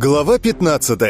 Глава 15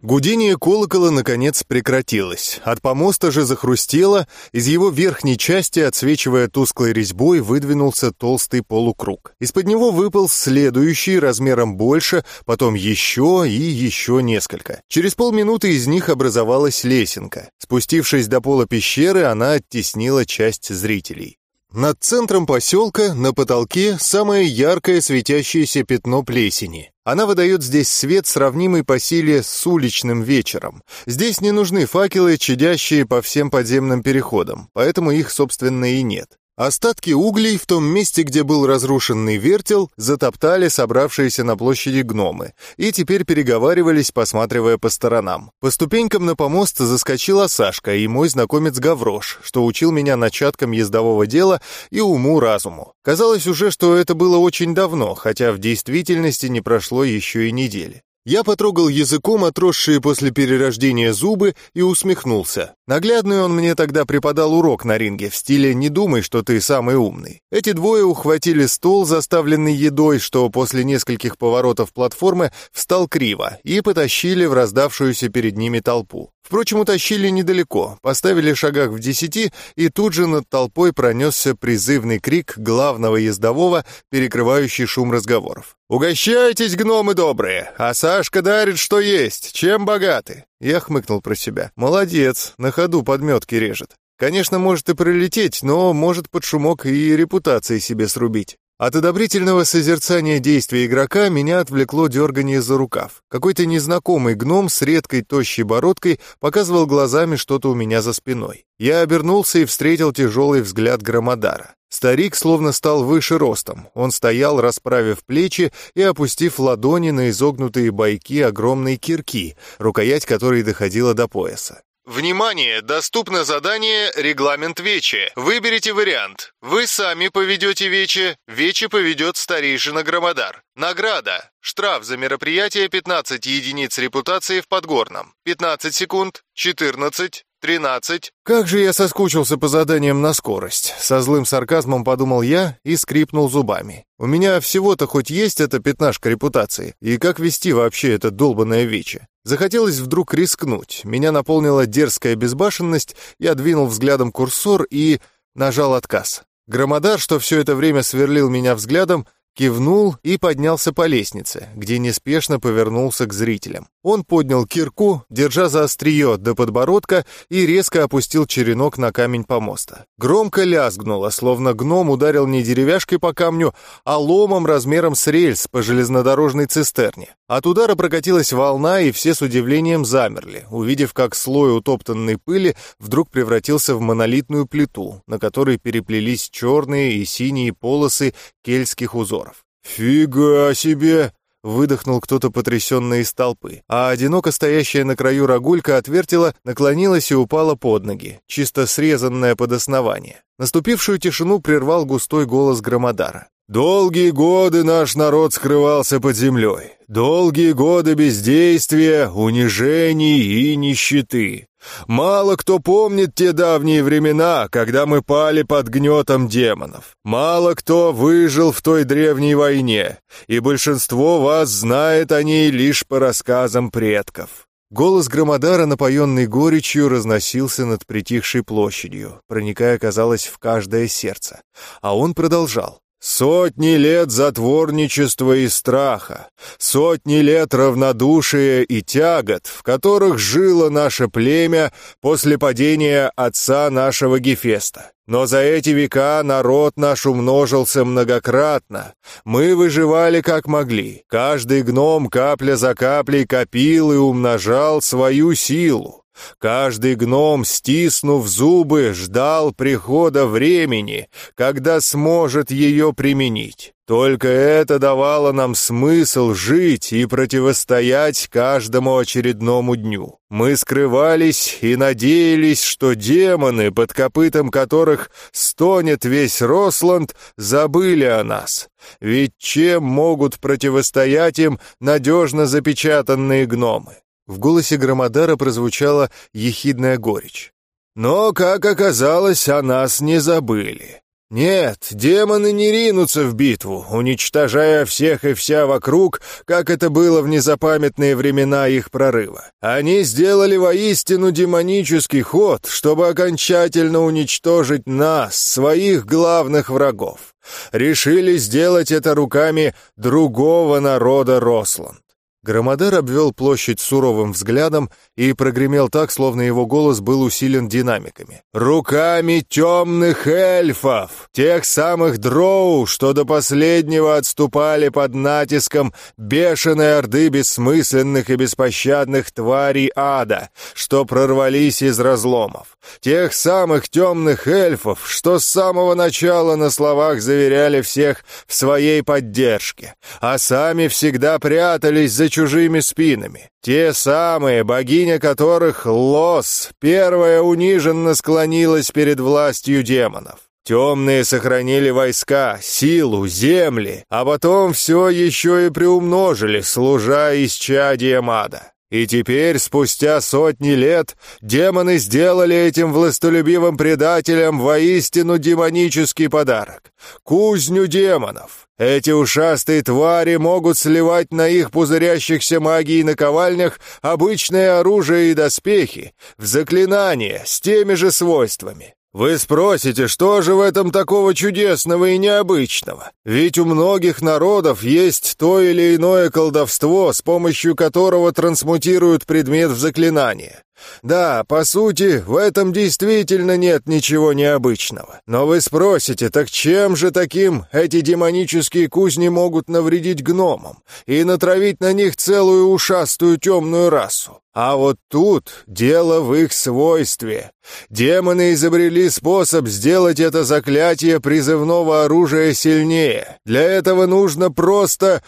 Гудение колокола, наконец, прекратилось. От помоста же захрустело, из его верхней части, отсвечивая тусклой резьбой, выдвинулся толстый полукруг. Из-под него выпал следующий, размером больше, потом еще и еще несколько. Через полминуты из них образовалась лесенка. Спустившись до пола пещеры, она оттеснила часть зрителей. Над центром поселка, на потолке, самое яркое светящееся пятно плесени. Она выдает здесь свет, сравнимый по силе с уличным вечером. Здесь не нужны факелы, чадящие по всем подземным переходам, поэтому их, собственно, и нет. Остатки углей в том месте, где был разрушенный вертел, затоптали собравшиеся на площади гномы и теперь переговаривались, посматривая по сторонам. По ступенькам на помост заскочила Сашка и мой знакомец Гаврош, что учил меня начаткам ездового дела и уму-разуму. Казалось уже, что это было очень давно, хотя в действительности не прошло еще и недели. Я потрогал языком отросшие после перерождения зубы и усмехнулся. Наглядный он мне тогда преподал урок на ринге в стиле «не думай, что ты самый умный». Эти двое ухватили стол, заставленный едой, что после нескольких поворотов платформы встал криво, и потащили в раздавшуюся перед ними толпу. Впрочем, утащили недалеко, поставили шагах в десяти, и тут же над толпой пронесся призывный крик главного ездового, перекрывающий шум разговоров. «Угощайтесь, гномы добрые, а Сашка дарит, что есть, чем богаты!» Я хмыкнул про себя. «Молодец, на ходу подметки режет. Конечно, может и пролететь, но может под шумок и репутации себе срубить. От одобрительного созерцания действия игрока меня отвлекло дергание за рукав. Какой-то незнакомый гном с редкой тощей бородкой показывал глазами что-то у меня за спиной. Я обернулся и встретил тяжелый взгляд Громодара. Старик словно стал выше ростом. Он стоял, расправив плечи и опустив ладони на изогнутые бойки огромной кирки, рукоять которой доходила до пояса. Внимание! Доступно задание «Регламент Вечи». Выберите вариант. Вы сами поведете Вечи, Вечи поведет старейшина Громодар. Награда. Штраф за мероприятие 15 единиц репутации в Подгорном. 15 секунд, 14, «Тринадцать». «Как же я соскучился по заданиям на скорость!» Со злым сарказмом подумал я и скрипнул зубами. «У меня всего-то хоть есть эта пятнашка репутации, и как вести вообще это долбанное вече?» Захотелось вдруг рискнуть. Меня наполнила дерзкая безбашенность, я двинул взглядом курсор и нажал отказ. Громодар, что все это время сверлил меня взглядом, кивнул и поднялся по лестнице, где неспешно повернулся к зрителям. Он поднял кирку, держа за острие до подбородка, и резко опустил черенок на камень помоста. Громко лязгнуло, словно гном ударил не деревяшкой по камню, а ломом размером с рельс по железнодорожной цистерне. От удара прокатилась волна, и все с удивлением замерли, увидев, как слой утоптанной пыли вдруг превратился в монолитную плиту, на которой переплелись черные и синие полосы кельтских узоров. «Фига себе!» Выдохнул кто-то потрясенно из толпы, а одиноко стоящая на краю рогулька отвертела, наклонилась и упала под ноги, чисто срезанная под основание. Наступившую тишину прервал густой голос Громодара. Долгие годы наш народ скрывался под землей. Долгие годы бездействия, унижений и нищеты. Мало кто помнит те давние времена, когда мы пали под гнетом демонов. Мало кто выжил в той древней войне, и большинство вас знает о ней лишь по рассказам предков. Голос Громодара, напоенный горечью, разносился над притихшей площадью, проникая, казалось, в каждое сердце. А он продолжал. Сотни лет затворничества и страха, сотни лет равнодушия и тягот, в которых жило наше племя после падения отца нашего Гефеста. Но за эти века народ наш умножился многократно. Мы выживали как могли. Каждый гном капля за каплей копил и умножал свою силу. Каждый гном, стиснув зубы, ждал прихода времени, когда сможет ее применить. Только это давало нам смысл жить и противостоять каждому очередному дню. Мы скрывались и надеялись, что демоны, под копытом которых стонет весь Росланд, забыли о нас. Ведь чем могут противостоять им надежно запечатанные гномы? В голосе Громодара прозвучала ехидная горечь. «Но, как оказалось, о нас не забыли. Нет, демоны не ринутся в битву, уничтожая всех и вся вокруг, как это было в незапамятные времена их прорыва. Они сделали воистину демонический ход, чтобы окончательно уничтожить нас, своих главных врагов. Решили сделать это руками другого народа Рослан. Громодар обвел площадь суровым взглядом и прогремел так, словно его голос был усилен динамиками. «Руками темных эльфов! Тех самых дроу, что до последнего отступали под натиском бешеной орды бессмысленных и беспощадных тварей ада, что прорвались из разломов! Тех самых темных эльфов, что с самого начала на словах заверяли всех в своей поддержке, а сами всегда прятались за чужими спинами. Те самые, богиня которых, Лос, первая униженно склонилась перед властью демонов. Темные сохранили войска, силу, земли, а потом все еще и приумножили, служа исчадием ада. И теперь, спустя сотни лет, демоны сделали этим властолюбивым предателям воистину демонический подарок — кузню демонов. Эти ушастые твари могут сливать на их пузырящихся магии наковальнях обычное оружие и доспехи, в заклинания с теми же свойствами. Вы спросите, что же в этом такого чудесного и необычного? Ведь у многих народов есть то или иное колдовство, с помощью которого трансмутируют предмет в заклинание. Да, по сути, в этом действительно нет ничего необычного. Но вы спросите, так чем же таким эти демонические кузни могут навредить гномам и натравить на них целую ушастую темную расу? А вот тут дело в их свойстве. Демоны изобрели способ сделать это заклятие призывного оружия сильнее. Для этого нужно просто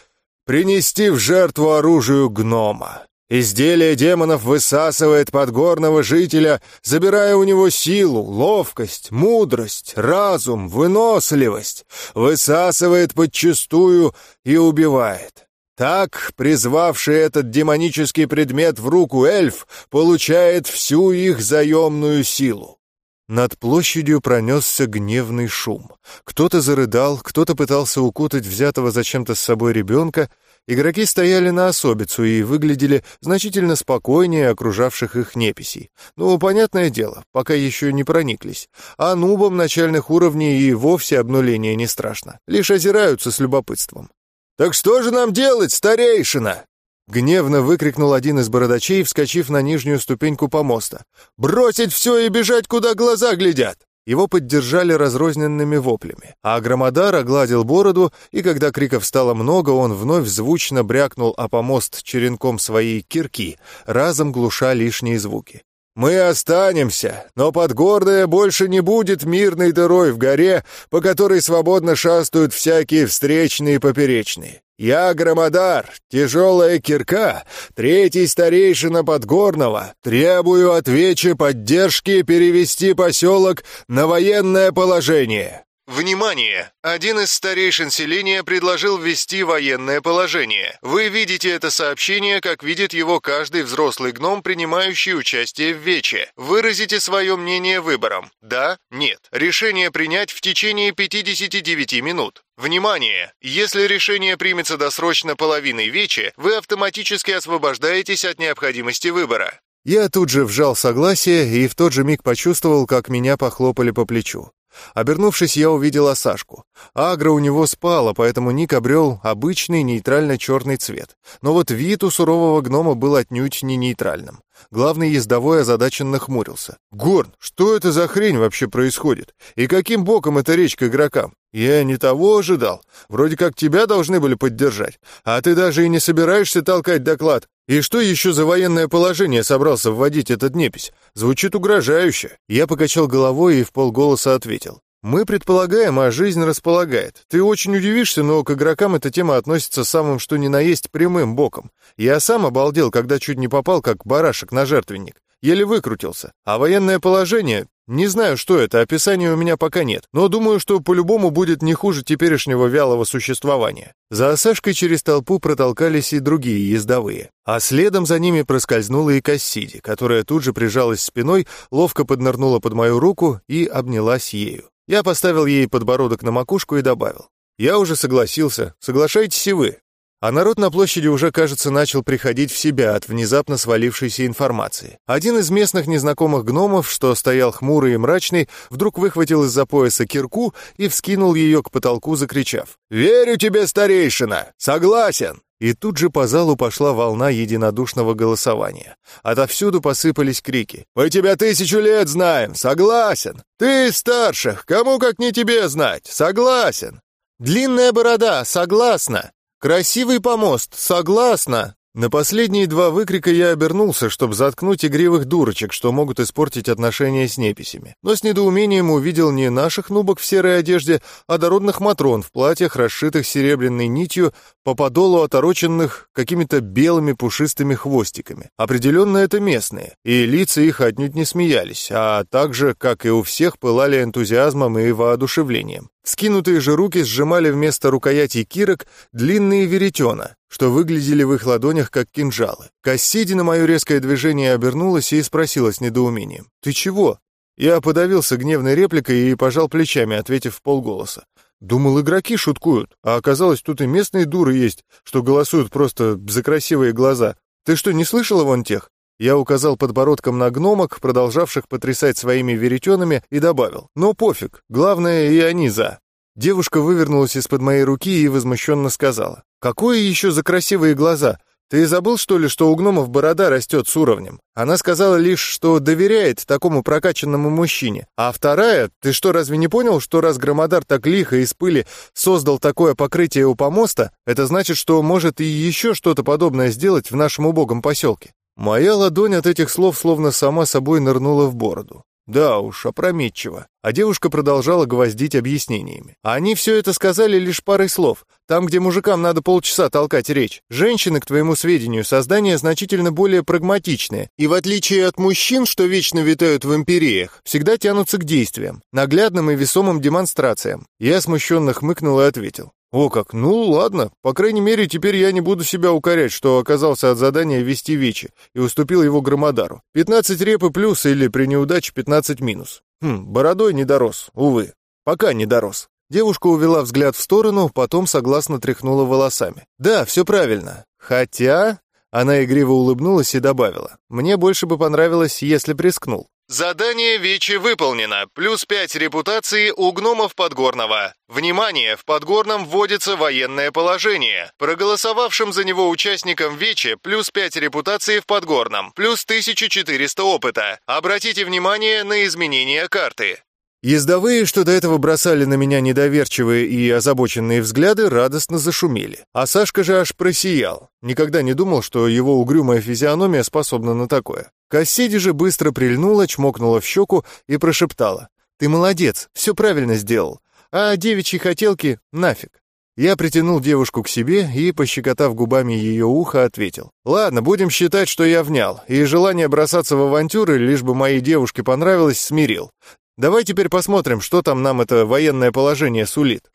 принести в жертву оружию гнома. Изделие демонов высасывает подгорного жителя, забирая у него силу, ловкость, мудрость, разум, выносливость, высасывает подчистую и убивает. Так, призвавший этот демонический предмет в руку эльф, получает всю их заемную силу. Над площадью пронесся гневный шум. Кто-то зарыдал, кто-то пытался укутать взятого зачем-то с собой ребенка, Игроки стояли на особицу и выглядели значительно спокойнее окружавших их неписей. Ну, понятное дело, пока еще не прониклись. А нубам начальных уровней и вовсе обнуление не страшно. Лишь озираются с любопытством. «Так что же нам делать, старейшина?» Гневно выкрикнул один из бородачей, вскочив на нижнюю ступеньку помоста. «Бросить все и бежать, куда глаза глядят!» Его поддержали разрозненными воплями, а Громодар огладил бороду, и когда криков стало много, он вновь звучно брякнул о помост черенком своей кирки, разом глуша лишние звуки. «Мы останемся, но Подгорная больше не будет мирной дырой в горе, по которой свободно шастают всякие встречные и поперечные. Я Громодар, тяжелая кирка, третий старейшина Подгорного, требую от Вечи поддержки перевести поселок на военное положение. Внимание! Один из старейшин селения предложил ввести военное положение. Вы видите это сообщение, как видит его каждый взрослый гном, принимающий участие в Вече. Выразите свое мнение выбором. Да? Нет. Решение принять в течение 59 минут. Внимание! Если решение примется досрочно половиной Вече, вы автоматически освобождаетесь от необходимости выбора. Я тут же вжал согласие и в тот же миг почувствовал, как меня похлопали по плечу. Обернувшись, я увидела Сашку. Агро у него спала, поэтому Ник обрел обычный нейтрально-черный цвет. Но вот вид у сурового гнома был отнюдь не нейтральным. Главный ездовой озадаченно хмурился. «Горн, что это за хрень вообще происходит? И каким боком это речь к игрокам? Я не того ожидал. Вроде как тебя должны были поддержать. А ты даже и не собираешься толкать доклад. И что еще за военное положение собрался вводить этот непись? Звучит угрожающе. Я покачал головой и в полголоса ответил. Мы предполагаем, а жизнь располагает. Ты очень удивишься, но к игрокам эта тема относится самым что ни на есть прямым боком. Я сам обалдел, когда чуть не попал, как барашек на жертвенник. Еле выкрутился. А военное положение не знаю, что это, описания у меня пока нет, но думаю, что по-любому будет не хуже теперешнего вялого существования. За Осашкой через толпу протолкались и другие ездовые, а следом за ними проскользнула и Кассиди, которая тут же прижалась спиной, ловко поднырнула под мою руку и обнялась ею. Я поставил ей подбородок на макушку и добавил. «Я уже согласился. Соглашайтесь и вы». А народ на площади уже, кажется, начал приходить в себя от внезапно свалившейся информации. Один из местных незнакомых гномов, что стоял хмурый и мрачный, вдруг выхватил из-за пояса кирку и вскинул ее к потолку, закричав. «Верю тебе, старейшина! Согласен!» И тут же по залу пошла волна единодушного голосования. Отовсюду посыпались крики. «Мы тебя тысячу лет знаем! Согласен! Ты из старших! Кому как не тебе знать! Согласен!» «Длинная борода! Согласна!» «Красивый помост, согласна!» На последние два выкрика я обернулся, чтобы заткнуть игривых дурочек, что могут испортить отношения с неписями. Но с недоумением увидел не наших нубок в серой одежде, а дородных матрон в платьях, расшитых серебряной нитью, по подолу отороченных какими-то белыми пушистыми хвостиками. Определенно это местные, и лица их отнюдь не смеялись, а также, как и у всех, пылали энтузиазмом и воодушевлением. Скинутые же руки сжимали вместо рукоятей кирок длинные веретена, что выглядели в их ладонях как кинжалы. Кассиди на мое резкое движение обернулась и спросила с недоумением. «Ты чего?» Я подавился гневной репликой и пожал плечами, ответив в полголоса. Думал, игроки шуткуют, а оказалось, тут и местные дуры есть, что голосуют просто за красивые глаза. Ты что, не слышала вон тех? Я указал подбородком на гномок, продолжавших потрясать своими веретенами, и добавил. «Ну, пофиг, главное, и они за». Девушка вывернулась из-под моей руки и возмущенно сказала. «Какое еще за красивые глаза? Ты забыл, что ли, что у гномов борода растет с уровнем? Она сказала лишь, что доверяет такому прокачанному мужчине. А вторая, ты что, разве не понял, что раз Громодар так лихо из пыли создал такое покрытие у помоста, это значит, что может и еще что-то подобное сделать в нашем убогом поселке?» Моя ладонь от этих слов словно сама собой нырнула в бороду. Да уж, опрометчиво. А девушка продолжала гвоздить объяснениями. Они все это сказали лишь парой слов. Там, где мужикам надо полчаса толкать речь. Женщины, к твоему сведению, создания значительно более прагматичные. И в отличие от мужчин, что вечно витают в империях, всегда тянутся к действиям, наглядным и весомым демонстрациям. Я смущенно хмыкнул и ответил. «О как, ну ладно. По крайней мере, теперь я не буду себя укорять, что оказался от задания вести Вечи и уступил его Громодару. 15 репы плюс или при неудаче 15 минус. Хм, бородой не дорос, увы. Пока не дорос». Девушка увела взгляд в сторону, потом согласно тряхнула волосами. «Да, все правильно. Хотя...» Она игриво улыбнулась и добавила. «Мне больше бы понравилось, если прискнул». Задание Вечи выполнено. Плюс 5 репутации у гномов Подгорного. Внимание! В Подгорном вводится военное положение. Проголосовавшим за него участникам Вечи плюс 5 репутации в Подгорном. Плюс 1400 опыта. Обратите внимание на изменения карты. Ездовые, что до этого бросали на меня недоверчивые и озабоченные взгляды, радостно зашумели. А Сашка же аж просиял. Никогда не думал, что его угрюмая физиономия способна на такое. Кассиди же быстро прильнула, чмокнула в щеку и прошептала. «Ты молодец, все правильно сделал. А девичьи хотелки нафиг». Я притянул девушку к себе и, пощекотав губами ее ухо, ответил. «Ладно, будем считать, что я внял, и желание бросаться в авантюры, лишь бы моей девушке понравилось, смирил. Давай теперь посмотрим, что там нам это военное положение сулит».